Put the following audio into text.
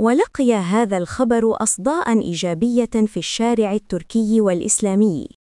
ولقي هذا الخبر أصداء إيجابية في الشارع التركي والإسلامي.